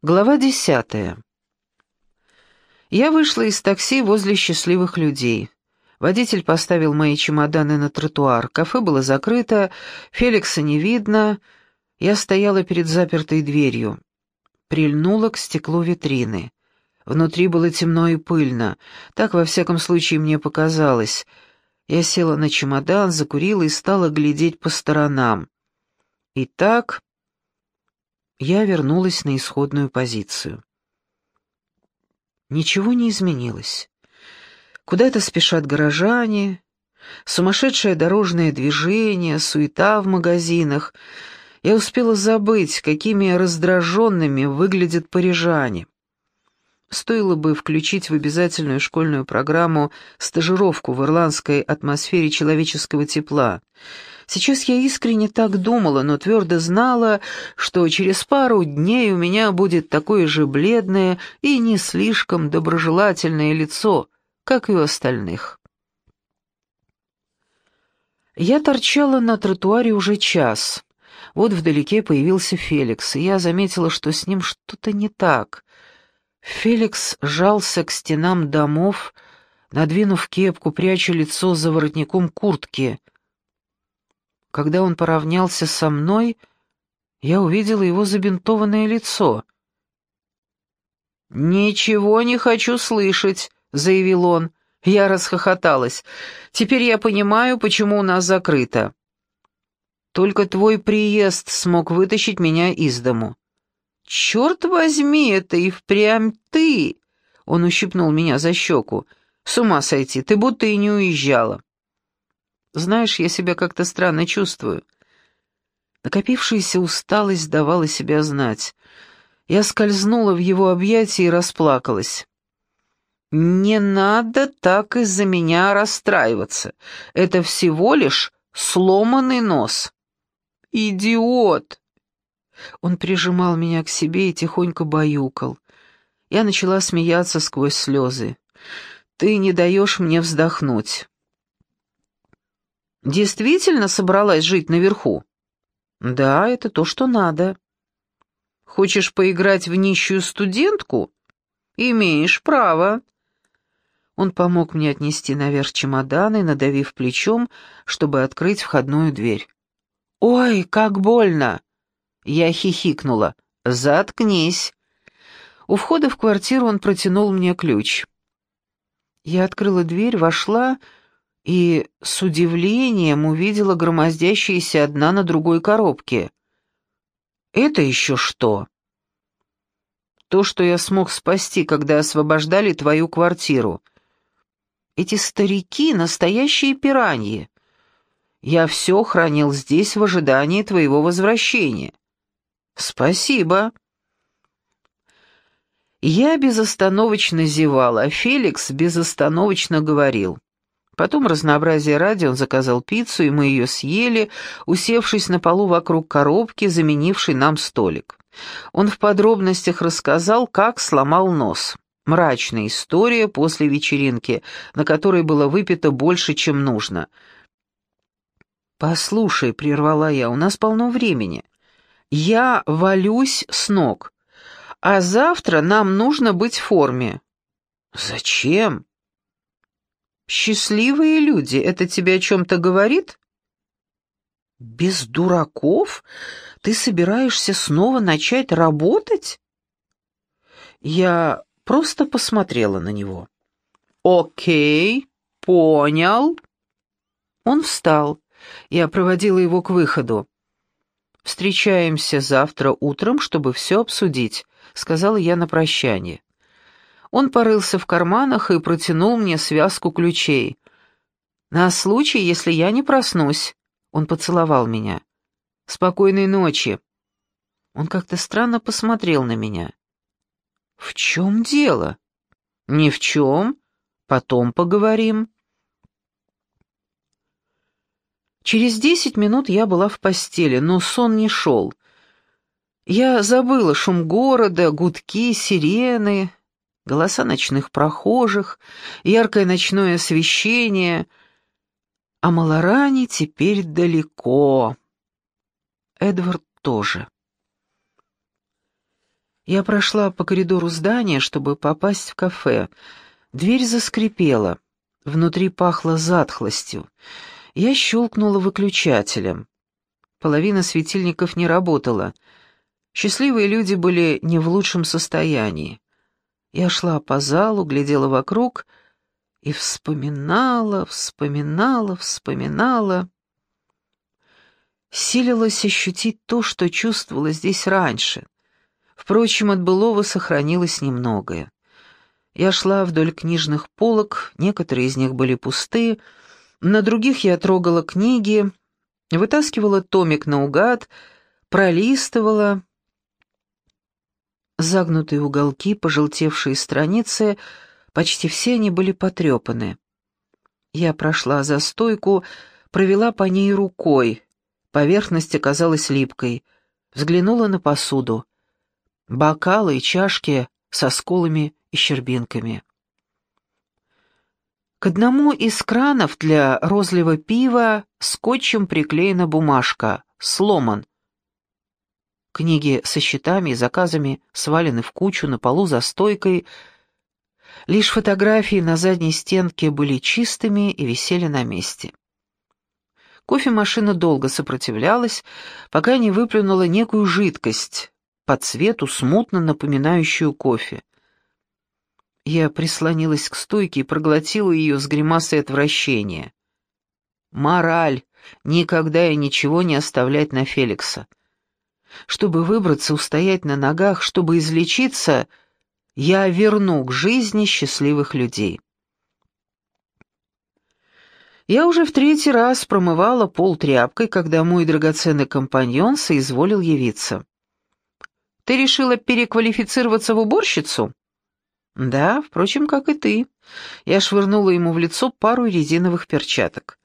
Глава десятая. Я вышла из такси возле счастливых людей. Водитель поставил мои чемоданы на тротуар. Кафе было закрыто, Феликса не видно. Я стояла перед запертой дверью. Прильнула к стеклу витрины. Внутри было темно и пыльно. Так, во всяком случае, мне показалось. Я села на чемодан, закурила и стала глядеть по сторонам. Итак, я вернулась на исходную позицию. Ничего не изменилось. Куда-то спешат горожане, сумасшедшее дорожное движение, суета в магазинах. Я успела забыть, какими раздраженными выглядят парижане. Стоило бы включить в обязательную школьную программу стажировку в ирландской атмосфере человеческого тепла — Сейчас я искренне так думала, но твердо знала, что через пару дней у меня будет такое же бледное и не слишком доброжелательное лицо, как и у остальных. Я торчала на тротуаре уже час. Вот вдалеке появился Феликс, и я заметила, что с ним что-то не так. Феликс жался к стенам домов, надвинув кепку, пряча лицо за воротником куртки — когда он поравнялся со мной, я увидела его забинтованное лицо. «Ничего не хочу слышать», — заявил он. Я расхохоталась. «Теперь я понимаю, почему у нас закрыто. Только твой приезд смог вытащить меня из дому». «Черт возьми, это и впрямь ты!» Он ущипнул меня за щеку. «С ума сойти, ты будто и не уезжала». Знаешь, я себя как-то странно чувствую. Накопившаяся усталость давала себя знать. Я скользнула в его объятия и расплакалась. «Не надо так из-за меня расстраиваться. Это всего лишь сломанный нос». «Идиот!» Он прижимал меня к себе и тихонько баюкал. Я начала смеяться сквозь слезы. «Ты не даешь мне вздохнуть. Действительно собралась жить наверху? Да, это то, что надо. Хочешь поиграть в нищую студентку? Имеешь право. Он помог мне отнести наверх чемоданы, надавив плечом, чтобы открыть входную дверь. «Ой, как больно!» Я хихикнула. «Заткнись!» У входа в квартиру он протянул мне ключ. Я открыла дверь, вошла и с удивлением увидела громоздящиеся одна на другой коробки. «Это еще что?» «То, что я смог спасти, когда освобождали твою квартиру. Эти старики — настоящие пираньи. Я все хранил здесь в ожидании твоего возвращения». «Спасибо». Я безостановочно зевала, а Феликс безостановочно говорил. Потом разнообразие ради он заказал пиццу, и мы ее съели, усевшись на полу вокруг коробки, заменившей нам столик. Он в подробностях рассказал, как сломал нос. Мрачная история после вечеринки, на которой было выпито больше, чем нужно. «Послушай», — прервала я, — «у нас полно времени. Я валюсь с ног, а завтра нам нужно быть в форме». «Зачем?» Счастливые люди, это тебе о чем-то говорит? Без дураков ты собираешься снова начать работать? Я просто посмотрела на него. Окей, понял. Он встал. Я проводила его к выходу. «Встречаемся завтра утром, чтобы все обсудить», — сказала я на прощание. Он порылся в карманах и протянул мне связку ключей. «На случай, если я не проснусь», — он поцеловал меня. «Спокойной ночи». Он как-то странно посмотрел на меня. «В чем дело?» «Ни в чем. Потом поговорим». Через десять минут я была в постели, но сон не шел. Я забыла шум города, гудки, сирены, голоса ночных прохожих, яркое ночное освещение. А Малорани теперь далеко. Эдвард тоже. Я прошла по коридору здания, чтобы попасть в кафе. Дверь заскрипела. Внутри пахло затхлостью. Я щелкнула выключателем. Половина светильников не работала. Счастливые люди были не в лучшем состоянии. Я шла по залу, глядела вокруг и вспоминала, вспоминала, вспоминала. Силилась ощутить то, что чувствовала здесь раньше. Впрочем, от былого сохранилось немногое. Я шла вдоль книжных полок, некоторые из них были пусты, на других я трогала книги, вытаскивала томик наугад, пролистывала. Загнутые уголки, пожелтевшие страницы, почти все они были потрепаны. Я прошла за стойку, провела по ней рукой. Поверхность оказалась липкой. Взглянула на посуду. Бокалы и чашки со сколами и щербинками. К одному из кранов для розлива пива скотчем приклеена бумажка «Сломан». Книги со счетами и заказами свалены в кучу на полу за стойкой. Лишь фотографии на задней стенке были чистыми и висели на месте. Кофемашина долго сопротивлялась, пока не выплюнула некую жидкость, по цвету смутно напоминающую кофе. Я прислонилась к стойке и проглотила ее с гримасой отвращения. Мораль — никогда и ничего не оставлять на Феликса. Чтобы выбраться, устоять на ногах, чтобы излечиться, я верну к жизни счастливых людей. Я уже в третий раз промывала пол тряпкой, когда мой драгоценный компаньон соизволил явиться. «Ты решила переквалифицироваться в уборщицу?» «Да, впрочем, как и ты». Я швырнула ему в лицо пару резиновых перчаток.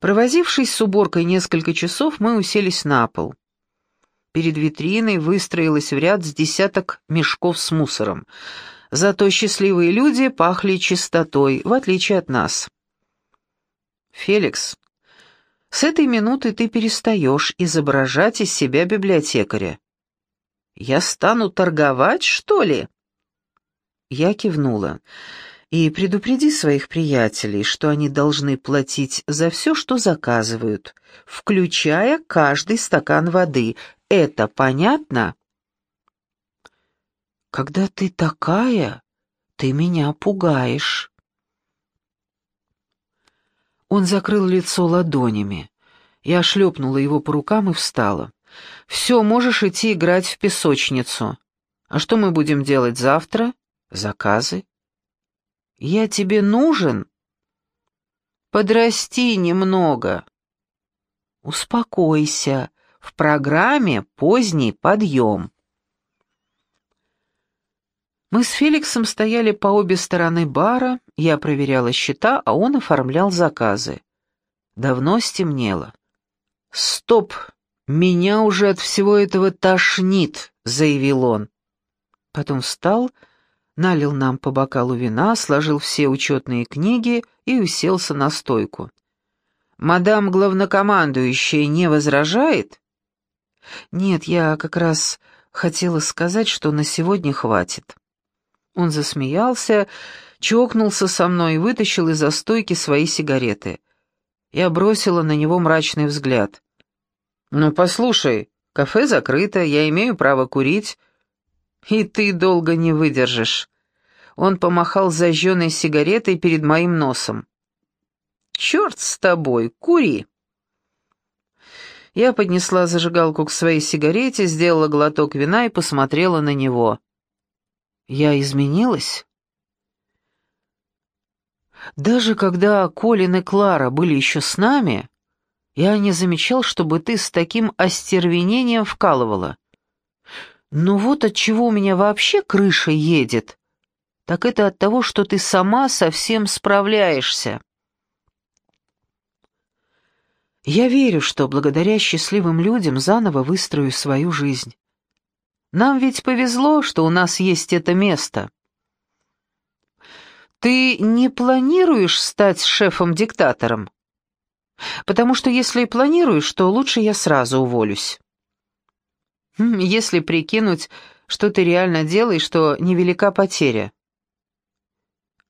Провозившись с уборкой несколько часов, мы уселись на пол. Перед витриной выстроилась в ряд с десяток мешков с мусором. Зато счастливые люди пахли чистотой, в отличие от нас. «Феликс, с этой минуты ты перестаешь изображать из себя библиотекаря». «Я стану торговать, что ли?» Я кивнула. «И предупреди своих приятелей, что они должны платить за все, что заказывают, включая каждый стакан воды. Это понятно?» «Когда ты такая, ты меня пугаешь». Он закрыл лицо ладонями. Я шлепнула его по рукам и встала. «Все, можешь идти играть в песочницу. А что мы будем делать завтра?» Заказы? Я тебе нужен? Подрасти немного. Успокойся. В программе поздний подъем. Мы с Феликсом стояли по обе стороны бара, я проверяла счета, а он оформлял заказы. Давно стемнело. «Стоп! Меня уже от всего этого тошнит!» — заявил он. Потом встал налил нам по бокалу вина, сложил все учетные книги и уселся на стойку. «Мадам главнокомандующая не возражает?» «Нет, я как раз хотела сказать, что на сегодня хватит». Он засмеялся, чокнулся со мной и вытащил из-за стойки свои сигареты. Я бросила на него мрачный взгляд. «Ну, послушай, кафе закрыто, я имею право курить, и ты долго не выдержишь. Он помахал зажженной сигаретой перед моим носом. Черт с тобой, кури. Я поднесла зажигалку к своей сигарете, сделала глоток вина и посмотрела на него. Я изменилась? Даже когда Колин и Клара были еще с нами, я не замечал, чтобы ты с таким остервенением вкалывала. Но вот от чего у меня вообще крыша едет, так это от того, что ты сама совсем справляешься. Я верю, что благодаря счастливым людям заново выстрою свою жизнь. Нам ведь повезло, что у нас есть это место. Ты не планируешь стать шефом-диктатором? Потому что если планируешь, то лучше я сразу уволюсь. Если прикинуть, что ты реально делаешь, что невелика потеря.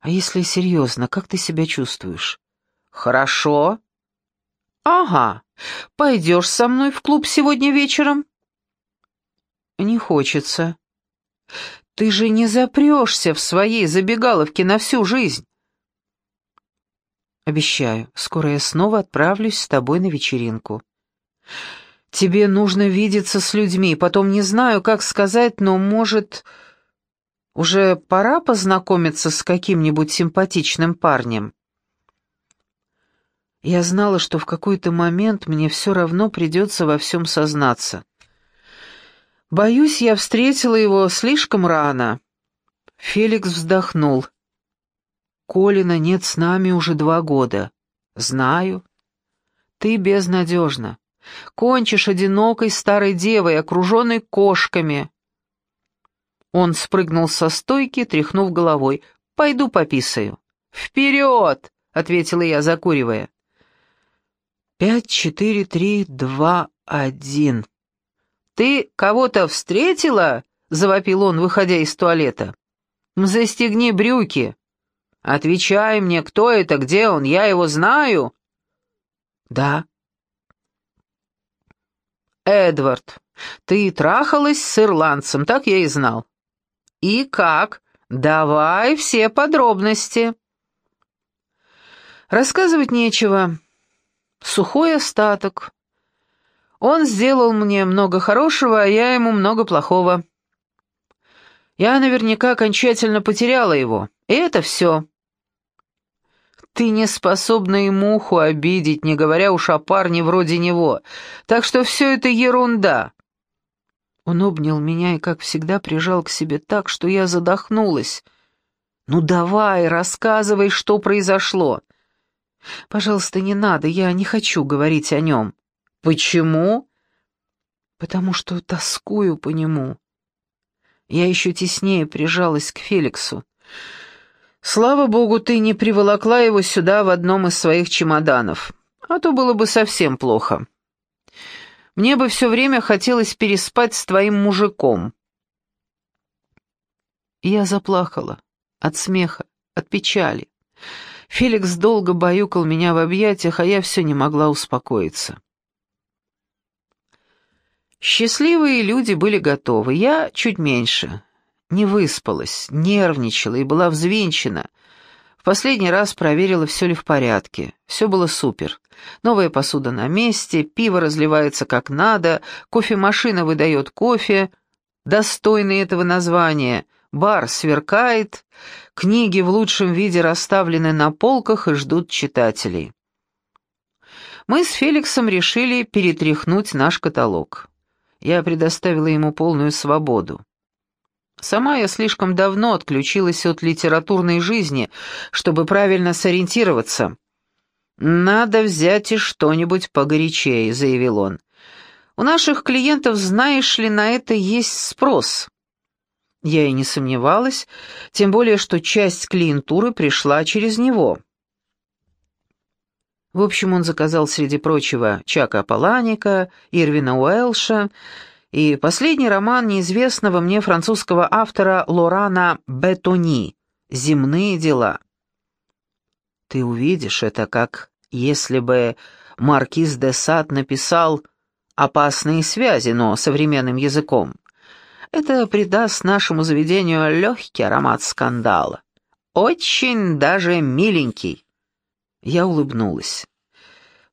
А если серьезно, как ты себя чувствуешь? Хорошо. Ага. Пойдешь со мной в клуб сегодня вечером? Не хочется. Ты же не запрешься в своей забегаловке на всю жизнь. Обещаю, скоро я снова отправлюсь с тобой на вечеринку. Тебе нужно видеться с людьми, потом не знаю, как сказать, но, может, уже пора познакомиться с каким-нибудь симпатичным парнем. Я знала, что в какой-то момент мне все равно придется во всем сознаться. Боюсь, я встретила его слишком рано. Феликс вздохнул. Колина нет с нами уже два года. Знаю. Ты безнадежна. Кончишь одинокой старой девой, окруженной кошками. Он спрыгнул со стойки, тряхнув головой. «Пойду пописаю». «Вперед!» — ответила я, закуривая. «Пять, четыре, три, два, один». «Ты кого-то встретила?» — завопил он, выходя из туалета. «Застегни брюки». «Отвечай мне, кто это, где он, я его знаю?» «Да». «Эдвард, ты трахалась с ирландцем, так я и знал». «И как? Давай все подробности». Рассказывать нечего. Сухой остаток. Он сделал мне много хорошего, а я ему много плохого. Я наверняка окончательно потеряла его. И это все. Ты не способна и муху обидеть, не говоря уж о парне вроде него. Так что все это ерунда. Он обнял меня и, как всегда, прижал к себе так, что я задохнулась. «Ну давай, рассказывай, что произошло». «Пожалуйста, не надо, я не хочу говорить о нем». «Почему?» «Потому что тоскую по нему». Я еще теснее прижалась к Феликсу. Слава богу, ты не приволокла его сюда в одном из своих чемоданов, а то было бы совсем плохо. Мне бы все время хотелось переспать с твоим мужиком». Я заплакала. От смеха, от печали. Феликс долго баюкал меня в объятиях, а я все не могла успокоиться. Счастливые люди были готовы, я чуть меньше. Не выспалась, нервничала и была взвинчена. В последний раз проверила, все ли в порядке. Все было супер. Новая посуда на месте, пиво разливается как надо, кофемашина выдает кофе, достойный этого названия, бар сверкает, книги в лучшем виде расставлены на полках и ждут читателей. Мы с Феликсом решили перетряхнуть наш каталог. Я предоставила ему полную свободу. Сама я слишком давно отключилась от литературной жизни, чтобы правильно сориентироваться. «Надо взять и что-нибудь погорячее», — заявил он. «У наших клиентов, знаешь ли, на это есть спрос». Я и не сомневалась, тем более, что часть клиентуры пришла через него. В общем, он заказал, среди прочего, Чака Паланика, Ирвина Уэлша и последний роман неизвестного мне французского автора Лорана Бетони «Земные дела». Ты увидишь это, как если бы маркиз де Сад написал «опасные связи», но современным языком. Это придаст нашему заведению легкий аромат скандала. Очень даже миленький. Я улыбнулась.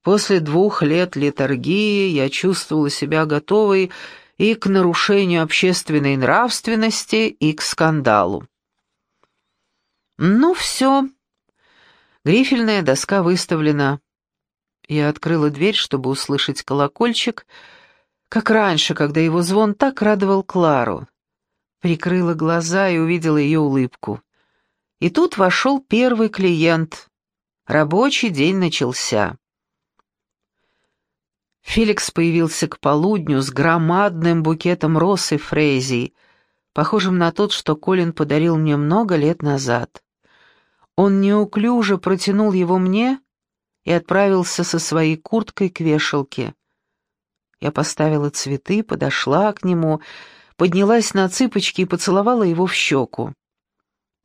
После двух лет литургии я чувствовала себя готовой и к нарушению общественной нравственности, и к скандалу. «Ну все. Грифельная доска выставлена». Я открыла дверь, чтобы услышать колокольчик, как раньше, когда его звон так радовал Клару. Прикрыла глаза и увидела ее улыбку. И тут вошел первый клиент. Рабочий день начался. Феликс появился к полудню с громадным букетом роз и фрезий, похожим на тот, что Колин подарил мне много лет назад. Он неуклюже протянул его мне и отправился со своей курткой к вешалке. Я поставила цветы, подошла к нему, поднялась на цыпочки и поцеловала его в щеку.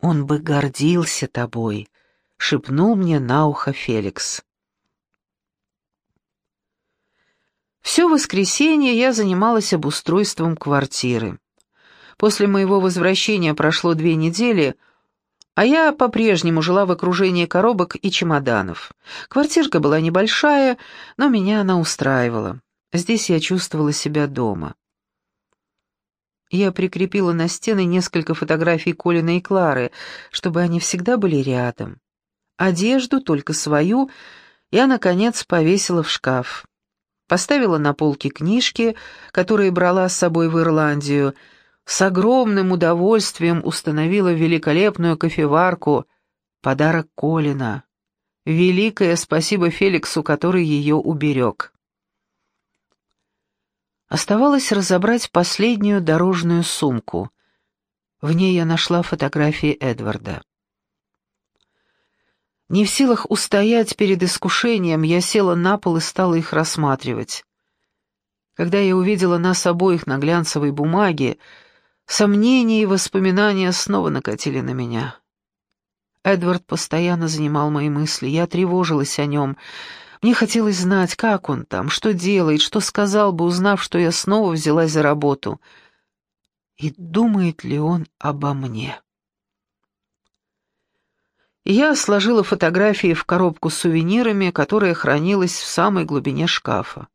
«Он бы гордился тобой», — шепнул мне на ухо Феликс. Все воскресенье я занималась обустройством квартиры. После моего возвращения прошло две недели, а я по-прежнему жила в окружении коробок и чемоданов. Квартирка была небольшая, но меня она устраивала. Здесь я чувствовала себя дома. Я прикрепила на стены несколько фотографий Колина и Клары, чтобы они всегда были рядом. Одежду, только свою, я, наконец, повесила в шкаф. Поставила на полке книжки, которые брала с собой в Ирландию, с огромным удовольствием установила великолепную кофеварку, подарок Колина. Великое спасибо Феликсу, который ее уберег. Оставалось разобрать последнюю дорожную сумку. В ней я нашла фотографии Эдварда. Не в силах устоять перед искушением, я села на пол и стала их рассматривать. Когда я увидела нас обоих на глянцевой бумаге, сомнения и воспоминания снова накатили на меня. Эдвард постоянно занимал мои мысли, я тревожилась о нем. Мне хотелось знать, как он там, что делает, что сказал бы, узнав, что я снова взялась за работу. И думает ли он обо мне? Я сложила фотографии в коробку с сувенирами, которая хранилась в самой глубине шкафа.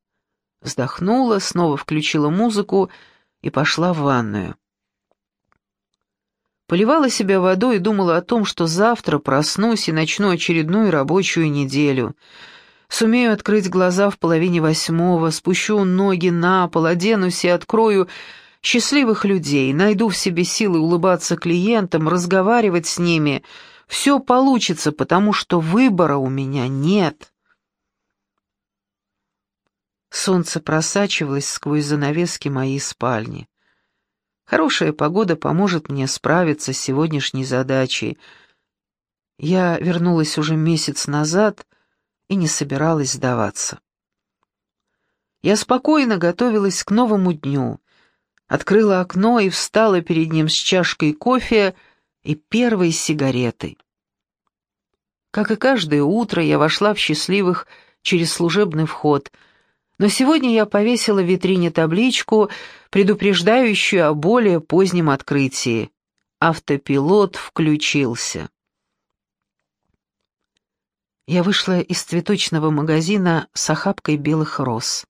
Вздохнула, снова включила музыку и пошла в ванную. Поливала себя водой и думала о том, что завтра проснусь и начну очередную рабочую неделю. Сумею открыть глаза в половине восьмого, спущу ноги на пол, оденусь и открою счастливых людей, найду в себе силы улыбаться клиентам, разговаривать с ними — все получится, потому что выбора у меня нет. Солнце просачивалось сквозь занавески моей спальни. Хорошая погода поможет мне справиться с сегодняшней задачей. Я вернулась уже месяц назад и не собиралась сдаваться. Я спокойно готовилась к новому дню, открыла окно и встала перед ним с чашкой кофе, и первой сигаретой. Как и каждое утро, я вошла в счастливых через служебный вход, но сегодня я повесила в витрине табличку, предупреждающую о более позднем открытии. Автопилот включился. Я вышла из цветочного магазина с охапкой белых роз.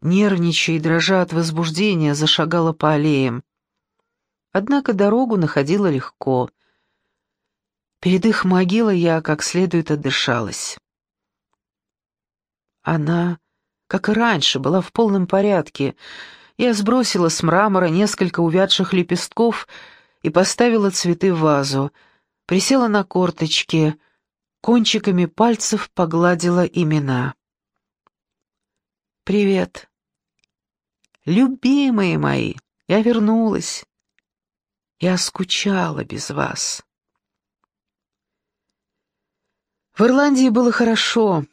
Нервничая и дрожа от возбуждения, зашагала по аллеям. Однако дорогу находила легко. Перед их могилой я как следует отдышалась. Она, как и раньше, была в полном порядке. Я сбросила с мрамора несколько увядших лепестков и поставила цветы в вазу, присела на корточки, кончиками пальцев погладила имена. «Привет. Любимые мои, я вернулась. Я скучала без вас. В Ирландии было хорошо,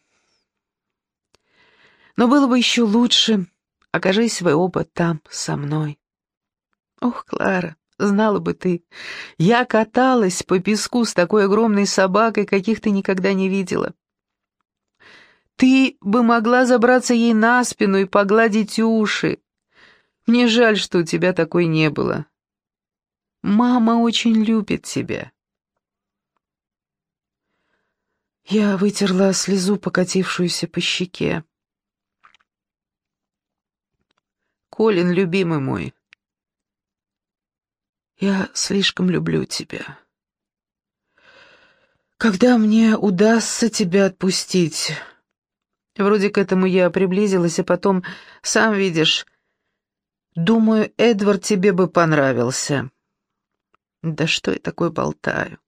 но было бы еще лучше, окажись вы оба там со мной. Ох, Клара, знала бы ты, я каталась по песку с такой огромной собакой, каких ты никогда не видела. Ты бы могла забраться ей на спину и погладить уши. Мне жаль, что у тебя такой не было. Мама очень любит тебя. Я вытерла слезу, покатившуюся по щеке. Колин, любимый мой, я слишком люблю тебя. Когда мне удастся тебя отпустить? Вроде к этому я приблизилась, а потом, сам видишь, думаю, Эдвард тебе бы понравился. Да что я такое болтаю?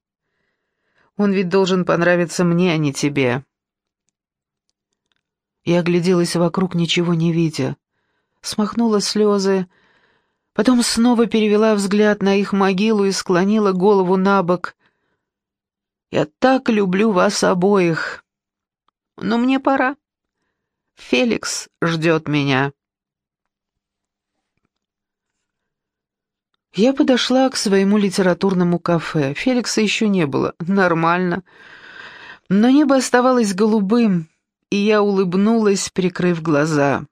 Он ведь должен понравиться мне, а не тебе. Я огляделась вокруг, ничего не видя. Смахнула слезы, потом снова перевела взгляд на их могилу и склонила голову на бок. «Я так люблю вас обоих. Но мне пора. Феликс ждет меня». Я подошла к своему литературному кафе. Феликса еще не было. Нормально. Но небо оставалось голубым, и я улыбнулась, прикрыв глаза.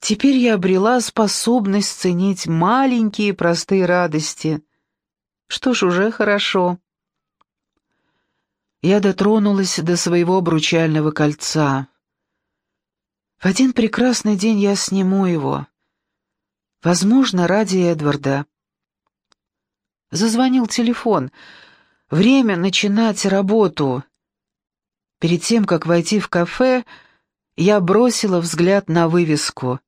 Теперь я обрела способность ценить маленькие простые радости. Что ж, уже хорошо. Я дотронулась до своего обручального кольца. В один прекрасный день я сниму его. Возможно, ради Эдварда. Зазвонил телефон. Время начинать работу. Перед тем, как войти в кафе, я бросила взгляд на вывеску.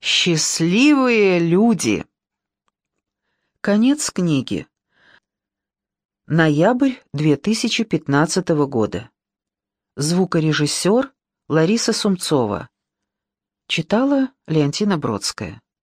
«Счастливые люди». Конец книги. Ноябрь 2015 года. Звукорежиссер Лариса Сумцова. Читала Леонтина Бродская.